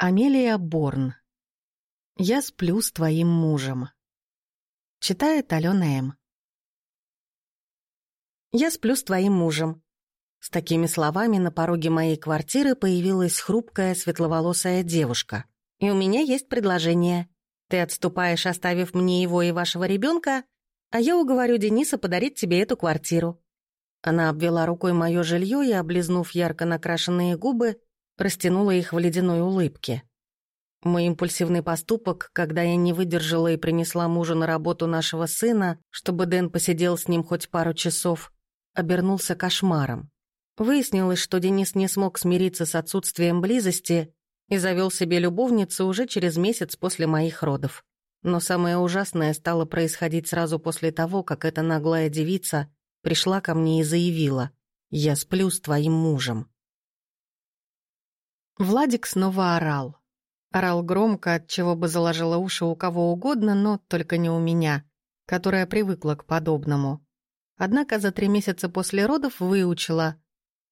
Амелия Борн. «Я сплю с твоим мужем». Читает Алена М. «Я сплю с твоим мужем». С такими словами на пороге моей квартиры появилась хрупкая светловолосая девушка. «И у меня есть предложение. Ты отступаешь, оставив мне его и вашего ребенка, а я уговорю Дениса подарить тебе эту квартиру». Она обвела рукой мое жилье и, облизнув ярко накрашенные губы, растянула их в ледяной улыбке. Мой импульсивный поступок, когда я не выдержала и принесла мужу на работу нашего сына, чтобы Дэн посидел с ним хоть пару часов, обернулся кошмаром. Выяснилось, что Денис не смог смириться с отсутствием близости и завел себе любовницу уже через месяц после моих родов. Но самое ужасное стало происходить сразу после того, как эта наглая девица пришла ко мне и заявила «Я сплю с твоим мужем». Владик снова орал. Орал громко, от чего бы заложило уши у кого угодно, но только не у меня, которая привыкла к подобному. Однако за три месяца после родов выучила.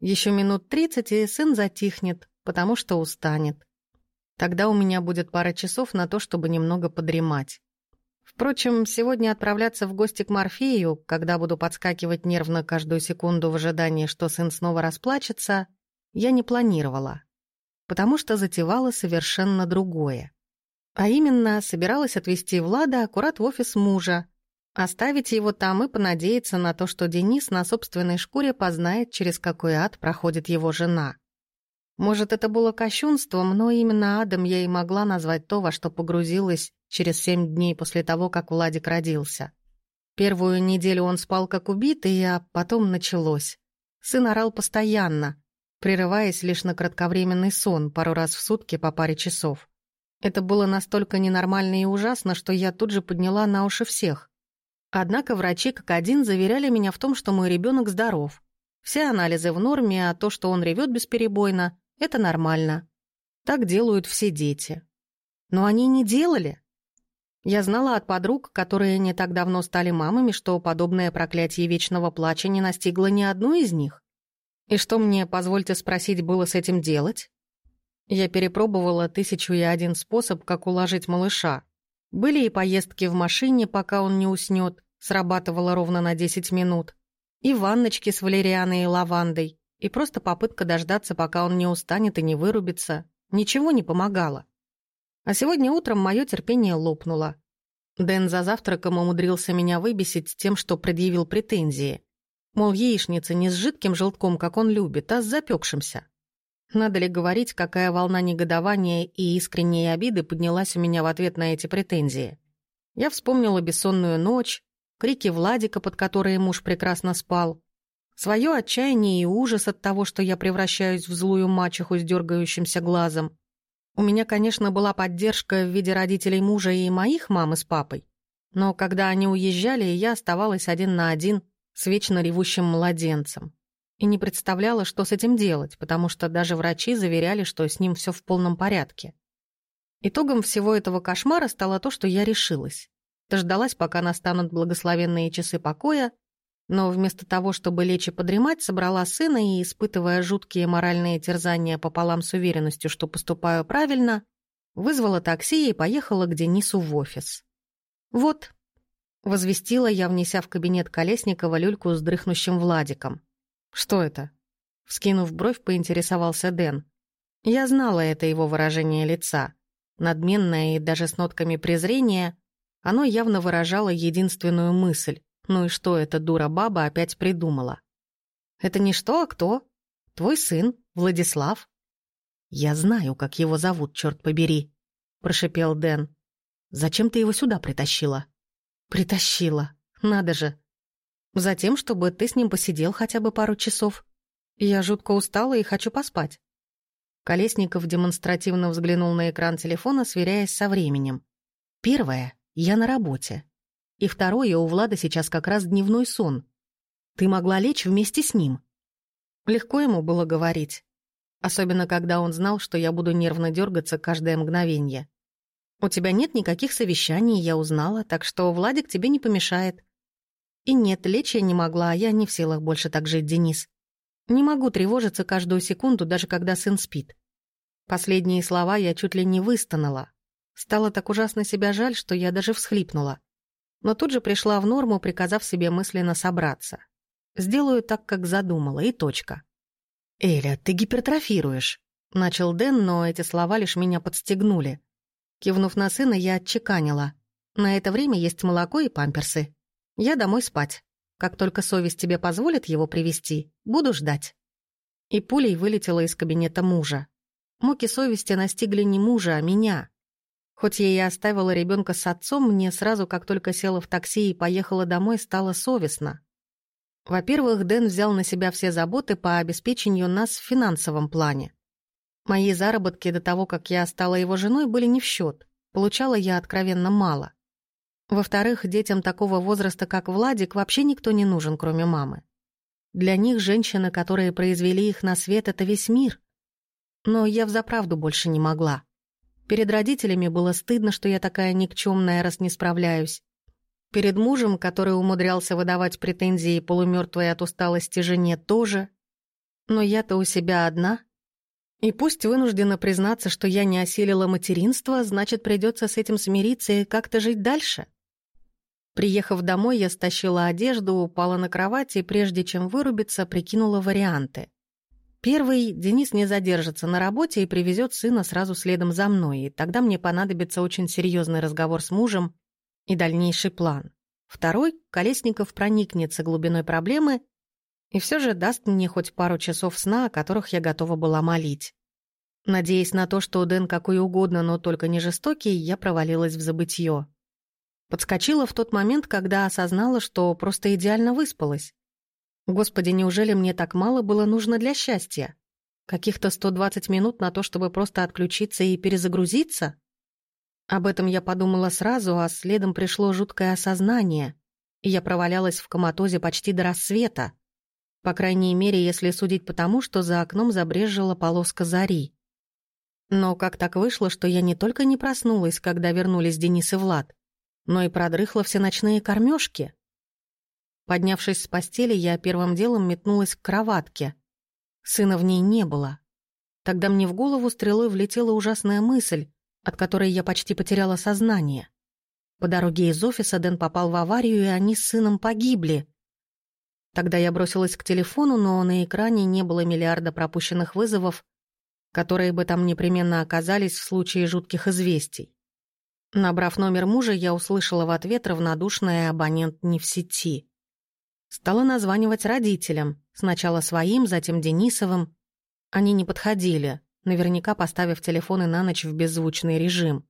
Еще минут тридцать, и сын затихнет, потому что устанет. Тогда у меня будет пара часов на то, чтобы немного подремать. Впрочем, сегодня отправляться в гости к Морфею, когда буду подскакивать нервно каждую секунду в ожидании, что сын снова расплачется, я не планировала потому что затевала совершенно другое. А именно, собиралась отвезти Влада аккурат в офис мужа, оставить его там и понадеяться на то, что Денис на собственной шкуре познает, через какой ад проходит его жена. Может, это было кощунством, но именно адом я и могла назвать то, во что погрузилась через семь дней после того, как Владик родился. Первую неделю он спал как убитый, а потом началось. Сын орал постоянно, прерываясь лишь на кратковременный сон пару раз в сутки по паре часов. Это было настолько ненормально и ужасно, что я тут же подняла на уши всех. Однако врачи как один заверяли меня в том, что мой ребенок здоров. Все анализы в норме, а то, что он ревет бесперебойно, это нормально. Так делают все дети. Но они не делали. Я знала от подруг, которые не так давно стали мамами, что подобное проклятие вечного плача не настигло ни одну из них. И что мне, позвольте спросить, было с этим делать? Я перепробовала тысячу и один способ, как уложить малыша. Были и поездки в машине, пока он не уснет, срабатывало ровно на 10 минут. И ванночки с валерианой и лавандой. И просто попытка дождаться, пока он не устанет и не вырубится. Ничего не помогало. А сегодня утром мое терпение лопнуло. Дэн за завтраком умудрился меня выбесить тем, что предъявил претензии. Мол, яичница не с жидким желтком, как он любит, а с запекшимся. Надо ли говорить, какая волна негодования и искренней обиды поднялась у меня в ответ на эти претензии? Я вспомнила бессонную ночь, крики Владика, под которые муж прекрасно спал, свое отчаяние и ужас от того, что я превращаюсь в злую мачеху с дергающимся глазом. У меня, конечно, была поддержка в виде родителей мужа и моих мамы с папой, но когда они уезжали, я оставалась один на один – с вечно ревущим младенцем. И не представляла, что с этим делать, потому что даже врачи заверяли, что с ним все в полном порядке. Итогом всего этого кошмара стало то, что я решилась. Дождалась, пока настанут благословенные часы покоя, но вместо того, чтобы лечь и подремать, собрала сына и, испытывая жуткие моральные терзания пополам с уверенностью, что поступаю правильно, вызвала такси и поехала к Денису в офис. Вот, Возвестила я, внеся в кабинет Колесникова люльку с дрыхнущим Владиком. «Что это?» Вскинув бровь, поинтересовался Дэн. Я знала это его выражение лица. Надменное и даже с нотками презрения, оно явно выражало единственную мысль. Ну и что эта дура-баба опять придумала? «Это не что, а кто? Твой сын, Владислав?» «Я знаю, как его зовут, черт побери», — прошипел Дэн. «Зачем ты его сюда притащила?» Притащила. Надо же. Затем, чтобы ты с ним посидел хотя бы пару часов. Я жутко устала и хочу поспать. Колесников демонстративно взглянул на экран телефона, сверяясь со временем. Первое. Я на работе. И второе, у Влада сейчас как раз дневной сон. Ты могла лечь вместе с ним. Легко ему было говорить. Особенно, когда он знал, что я буду нервно дергаться каждое мгновение. У тебя нет никаких совещаний, я узнала, так что Владик тебе не помешает. И нет, лечь я не могла, а я не в силах больше так жить, Денис. Не могу тревожиться каждую секунду, даже когда сын спит. Последние слова я чуть ли не выстонала. Стало так ужасно себя жаль, что я даже всхлипнула. Но тут же пришла в норму, приказав себе мысленно собраться. Сделаю так, как задумала, и точка. «Эля, ты гипертрофируешь», — начал Дэн, но эти слова лишь меня подстегнули. Кивнув на сына, я отчеканила. «На это время есть молоко и памперсы. Я домой спать. Как только совесть тебе позволит его привести, буду ждать». И пулей вылетела из кабинета мужа. Муки совести настигли не мужа, а меня. Хоть я и оставила ребенка с отцом, мне сразу, как только села в такси и поехала домой, стало совестно. Во-первых, Дэн взял на себя все заботы по обеспечению нас в финансовом плане. Мои заработки до того, как я стала его женой, были не в счет. Получала я откровенно мало. Во-вторых, детям такого возраста, как Владик, вообще никто не нужен, кроме мамы. Для них женщины, которые произвели их на свет, — это весь мир. Но я взаправду больше не могла. Перед родителями было стыдно, что я такая никчемная, раз не справляюсь. Перед мужем, который умудрялся выдавать претензии полумертвой от усталости жене, тоже. Но я-то у себя одна. И пусть вынуждена признаться, что я не осилила материнство, значит, придется с этим смириться и как-то жить дальше. Приехав домой, я стащила одежду, упала на кровать и, прежде чем вырубиться, прикинула варианты. Первый, Денис не задержится на работе и привезет сына сразу следом за мной, и тогда мне понадобится очень серьезный разговор с мужем и дальнейший план. Второй, Колесников проникнется глубиной проблемы и все же даст мне хоть пару часов сна, о которых я готова была молить. Надеясь на то, что Дэн какой угодно, но только не жестокий, я провалилась в забытье. Подскочила в тот момент, когда осознала, что просто идеально выспалась. Господи, неужели мне так мало было нужно для счастья? Каких-то 120 минут на то, чтобы просто отключиться и перезагрузиться? Об этом я подумала сразу, а следом пришло жуткое осознание, я провалялась в коматозе почти до рассвета. По крайней мере, если судить по тому, что за окном забрежила полоска зари. Но как так вышло, что я не только не проснулась, когда вернулись Денис и Влад, но и продрыхла все ночные кормежки. Поднявшись с постели, я первым делом метнулась к кроватке. Сына в ней не было. Тогда мне в голову стрелой влетела ужасная мысль, от которой я почти потеряла сознание. По дороге из офиса Дэн попал в аварию, и они с сыном погибли. Тогда я бросилась к телефону, но на экране не было миллиарда пропущенных вызовов, которые бы там непременно оказались в случае жутких известий. Набрав номер мужа, я услышала в ответ равнодушное абонент не в сети. Стала названивать родителям, сначала своим, затем Денисовым. Они не подходили наверняка поставив телефоны на ночь в беззвучный режим.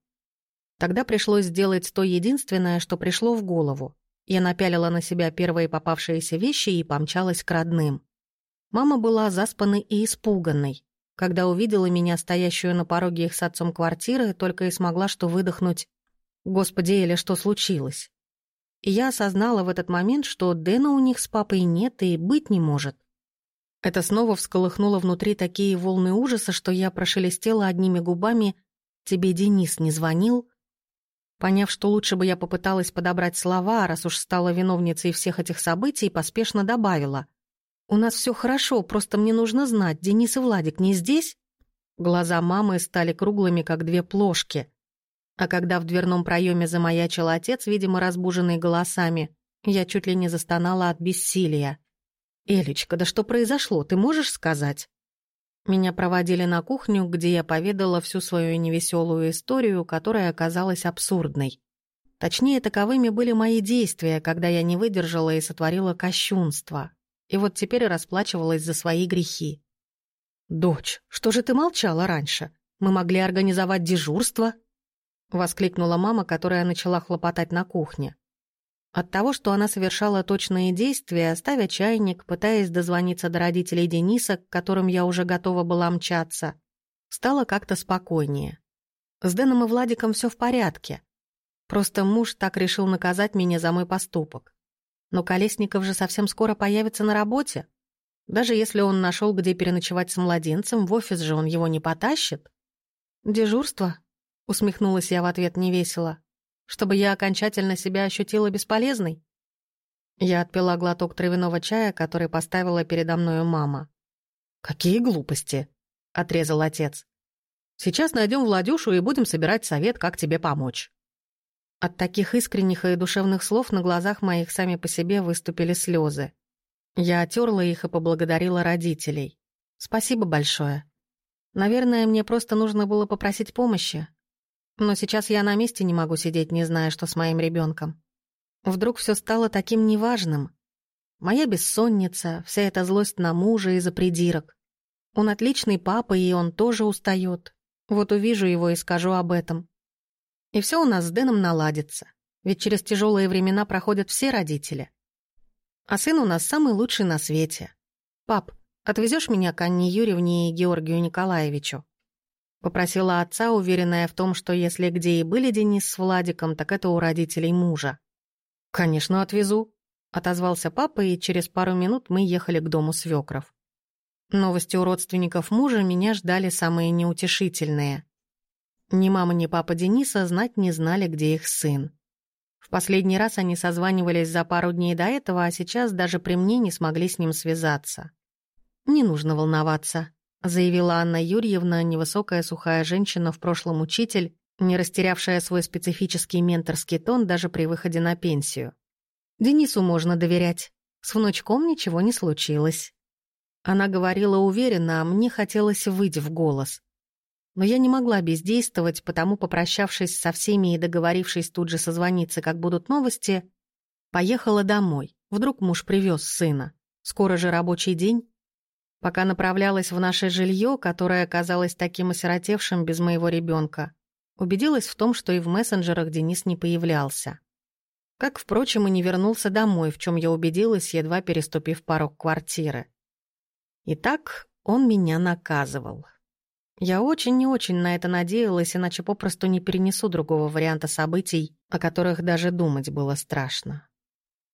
Тогда пришлось сделать то единственное, что пришло в голову. Я напялила на себя первые попавшиеся вещи и помчалась к родным. Мама была заспанной и испуганной. Когда увидела меня, стоящую на пороге их с отцом квартиры, только и смогла что выдохнуть «Господи, Эля, что случилось?» И я осознала в этот момент, что Дэна у них с папой нет и быть не может. Это снова всколыхнуло внутри такие волны ужаса, что я прошелестела одними губами «Тебе Денис не звонил?» Поняв, что лучше бы я попыталась подобрать слова, раз уж стала виновницей всех этих событий, поспешно добавила. «У нас все хорошо, просто мне нужно знать, Денис и Владик не здесь?» Глаза мамы стали круглыми, как две плошки. А когда в дверном проеме замаячил отец, видимо, разбуженный голосами, я чуть ли не застонала от бессилия. «Элечка, да что произошло, ты можешь сказать?» Меня проводили на кухню, где я поведала всю свою невеселую историю, которая оказалась абсурдной. Точнее, таковыми были мои действия, когда я не выдержала и сотворила кощунство. И вот теперь расплачивалась за свои грехи. «Дочь, что же ты молчала раньше? Мы могли организовать дежурство?» Воскликнула мама, которая начала хлопотать на кухне. От того, что она совершала точные действия, ставя чайник, пытаясь дозвониться до родителей Дениса, к которым я уже готова была мчаться, стало как-то спокойнее. С Дэном и Владиком все в порядке. Просто муж так решил наказать меня за мой поступок. Но Колесников же совсем скоро появится на работе. Даже если он нашел, где переночевать с младенцем, в офис же он его не потащит. «Дежурство?» — усмехнулась я в ответ невесело чтобы я окончательно себя ощутила бесполезной? Я отпила глоток травяного чая, который поставила передо мною мама. «Какие глупости!» — отрезал отец. Сейчас найдем Владюшу и будем собирать совет, как тебе помочь». От таких искренних и душевных слов на глазах моих сами по себе выступили слезы. Я отерла их и поблагодарила родителей. «Спасибо большое. Наверное, мне просто нужно было попросить помощи. Но сейчас я на месте не могу сидеть, не зная, что с моим ребенком. Вдруг все стало таким неважным. Моя бессонница, вся эта злость на мужа из-за придирок. Он отличный папа, и он тоже устает. Вот увижу его и скажу об этом. И все у нас с Дэном наладится. Ведь через тяжелые времена проходят все родители. А сын у нас самый лучший на свете. Пап, отвезешь меня к Анне Юрьевне и Георгию Николаевичу? Попросила отца, уверенная в том, что если где и были Денис с Владиком, так это у родителей мужа. «Конечно, отвезу», — отозвался папа, и через пару минут мы ехали к дому свекров. Новости у родственников мужа меня ждали самые неутешительные. Ни мама, ни папа Дениса знать не знали, где их сын. В последний раз они созванивались за пару дней до этого, а сейчас даже при мне не смогли с ним связаться. «Не нужно волноваться», — заявила Анна Юрьевна, невысокая сухая женщина, в прошлом учитель, не растерявшая свой специфический менторский тон даже при выходе на пенсию. «Денису можно доверять. С внучком ничего не случилось». Она говорила уверенно, а мне хотелось выйти в голос. Но я не могла бездействовать, потому, попрощавшись со всеми и договорившись тут же созвониться, как будут новости, поехала домой. Вдруг муж привез сына. Скоро же рабочий день. Пока направлялась в наше жилье, которое оказалось таким осиротевшим без моего ребенка, убедилась в том, что и в мессенджерах Денис не появлялся. Как, впрочем, и не вернулся домой, в чем я убедилась, едва переступив порог квартиры. Итак, он меня наказывал. Я очень и очень на это надеялась, иначе попросту не перенесу другого варианта событий, о которых даже думать было страшно.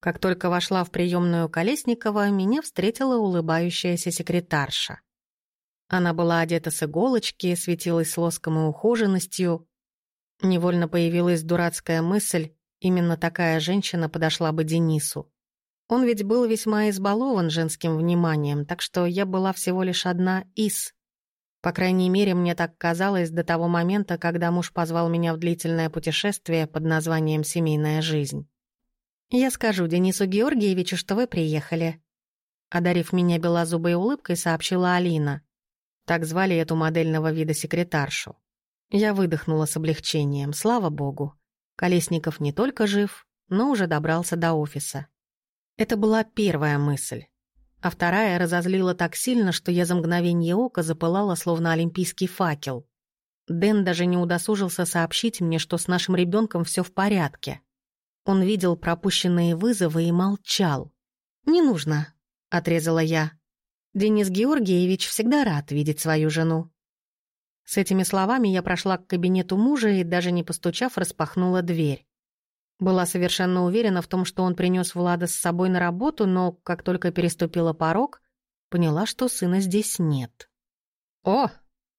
Как только вошла в приемную Колесникова, меня встретила улыбающаяся секретарша. Она была одета с иголочки, светилась лоском и ухоженностью. Невольно появилась дурацкая мысль, именно такая женщина подошла бы Денису. Он ведь был весьма избалован женским вниманием, так что я была всего лишь одна из. По крайней мере, мне так казалось до того момента, когда муж позвал меня в длительное путешествие под названием «Семейная жизнь». «Я скажу Денису Георгиевичу, что вы приехали», одарив меня белозубой улыбкой, сообщила Алина. Так звали эту модельного вида секретаршу. Я выдохнула с облегчением, слава богу. Колесников не только жив, но уже добрался до офиса. Это была первая мысль. А вторая разозлила так сильно, что я за мгновение ока запылала, словно олимпийский факел. Дэн даже не удосужился сообщить мне, что с нашим ребенком все в порядке. Он видел пропущенные вызовы и молчал. «Не нужно», — отрезала я. «Денис Георгиевич всегда рад видеть свою жену». С этими словами я прошла к кабинету мужа и, даже не постучав, распахнула дверь. Была совершенно уверена в том, что он принес Влада с собой на работу, но как только переступила порог, поняла, что сына здесь нет. «О,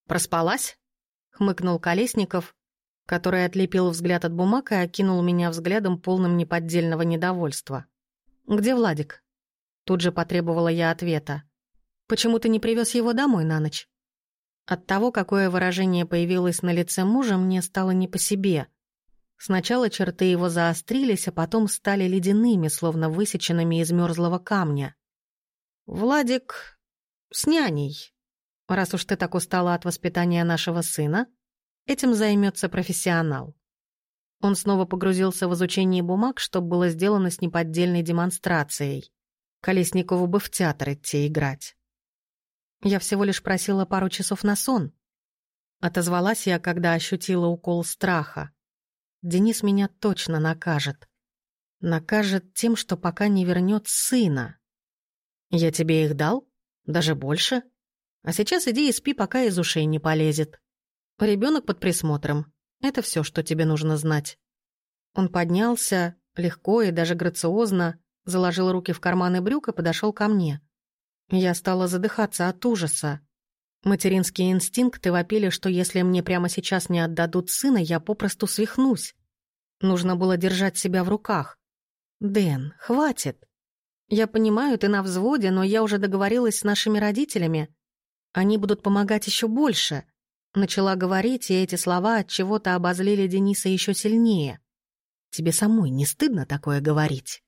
проспалась?» — хмыкнул Колесников, который отлепил взгляд от бумаг и окинул меня взглядом полным неподдельного недовольства. «Где Владик?» Тут же потребовала я ответа. «Почему ты не привез его домой на ночь?» От того, какое выражение появилось на лице мужа, мне стало не по себе. Сначала черты его заострились, а потом стали ледяными, словно высеченными из мерзлого камня. «Владик с няней. Раз уж ты так устала от воспитания нашего сына, этим займется профессионал». Он снова погрузился в изучение бумаг, что было сделано с неподдельной демонстрацией. Колесникову бы в театр идти играть. Я всего лишь просила пару часов на сон. Отозвалась я, когда ощутила укол страха. Денис меня точно накажет. Накажет тем, что пока не вернет сына. Я тебе их дал? Даже больше? А сейчас иди и спи, пока из ушей не полезет. Ребенок под присмотром. Это все, что тебе нужно знать. Он поднялся, легко и даже грациозно, заложил руки в карманы брюк и подошел ко мне. Я стала задыхаться от ужаса. Материнские инстинкты вопили, что если мне прямо сейчас не отдадут сына, я попросту свихнусь. Нужно было держать себя в руках. «Дэн, хватит. Я понимаю, ты на взводе, но я уже договорилась с нашими родителями. Они будут помогать еще больше. Начала говорить, и эти слова от чего-то обозлили Дениса еще сильнее. Тебе самой не стыдно такое говорить?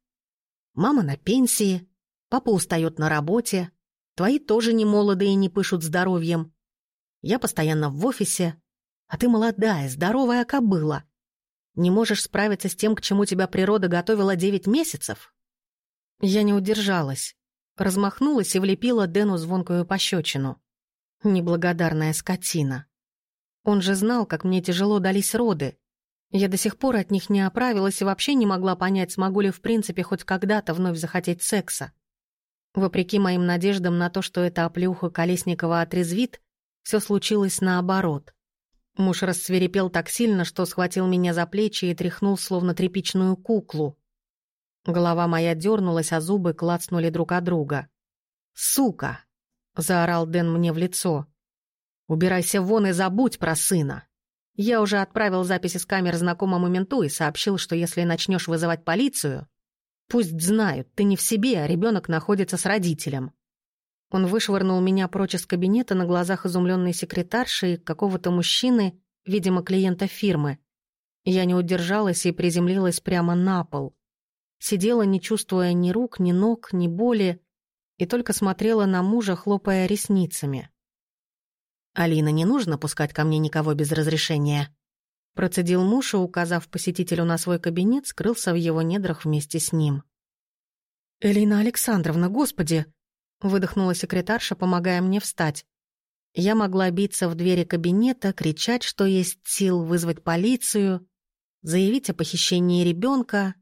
Мама на пенсии, папа устает на работе, твои тоже не молодые и не пышут здоровьем. Я постоянно в офисе, а ты молодая, здоровая кобыла. Не можешь справиться с тем, к чему тебя природа готовила девять месяцев? Я не удержалась. Размахнулась и влепила Дэну звонкую пощечину. Неблагодарная скотина. Он же знал, как мне тяжело дались роды. Я до сих пор от них не оправилась и вообще не могла понять, смогу ли в принципе хоть когда-то вновь захотеть секса. Вопреки моим надеждам на то, что эта оплюха Колесникова отрезвит, все случилось наоборот. Муж рассверепел так сильно, что схватил меня за плечи и тряхнул, словно тряпичную куклу. Голова моя дернулась, а зубы клацнули друг от друга. «Сука!» — заорал Дэн мне в лицо. «Убирайся вон и забудь про сына!» Я уже отправил записи с камер знакомому менту и сообщил, что если начнешь вызывать полицию, пусть знают, ты не в себе, а ребенок находится с родителем. Он вышвырнул меня прочь из кабинета на глазах изумленной секретарши и какого-то мужчины, видимо, клиента фирмы. Я не удержалась и приземлилась прямо на пол. Сидела, не чувствуя ни рук, ни ног, ни боли, и только смотрела на мужа, хлопая ресницами. «Алина, не нужно пускать ко мне никого без разрешения», процедил муж и, указав посетителю на свой кабинет, скрылся в его недрах вместе с ним. «Элина Александровна, господи!» выдохнула секретарша, помогая мне встать. Я могла биться в двери кабинета, кричать, что есть сил, вызвать полицию, заявить о похищении ребенка,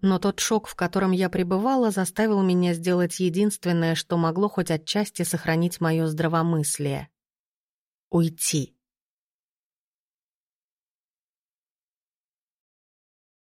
но тот шок, в котором я пребывала, заставил меня сделать единственное, что могло хоть отчасти сохранить мое здравомыслие. 옳지.